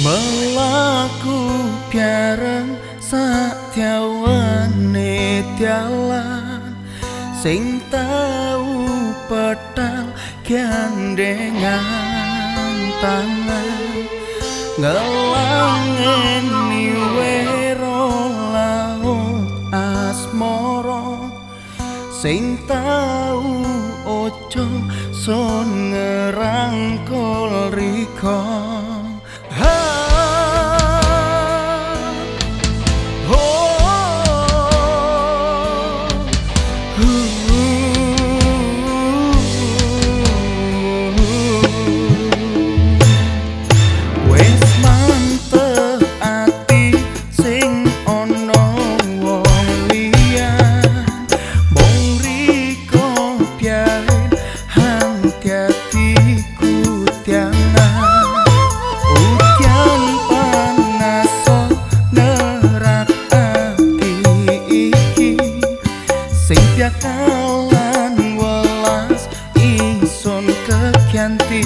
Melaku piarang satyawane tialan Sing tau petal gandengan tangan ngelangin niwero laut asmoro sing tau ojo son ngerangkul rikon son kekyanti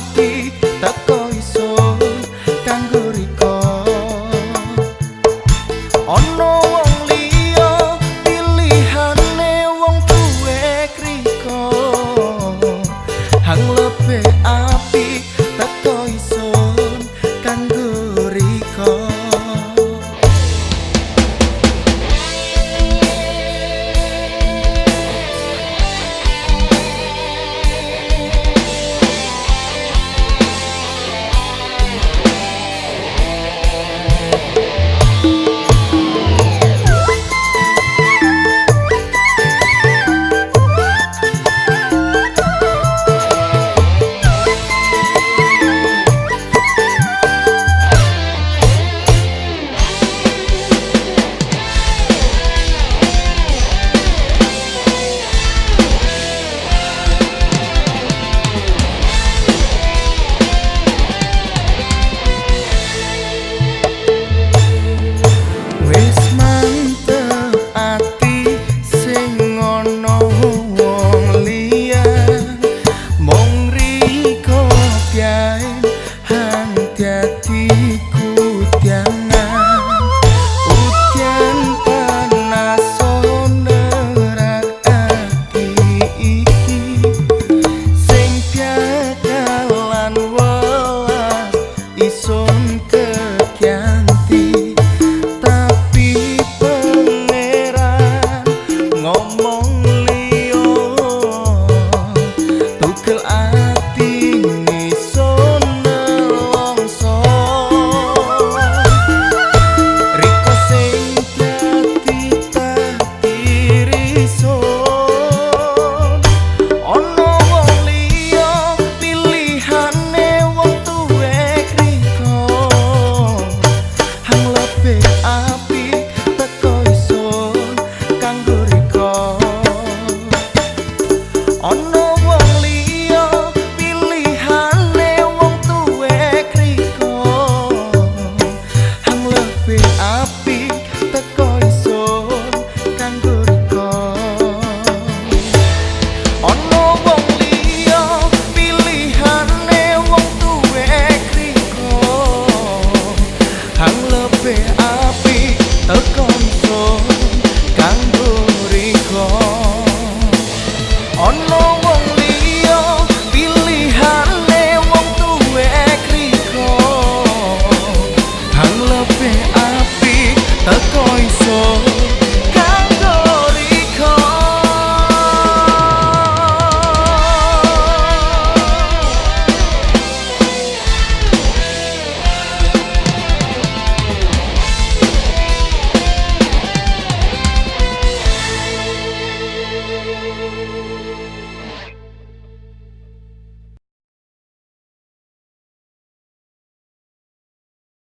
happy lebih api terkontrol. Kan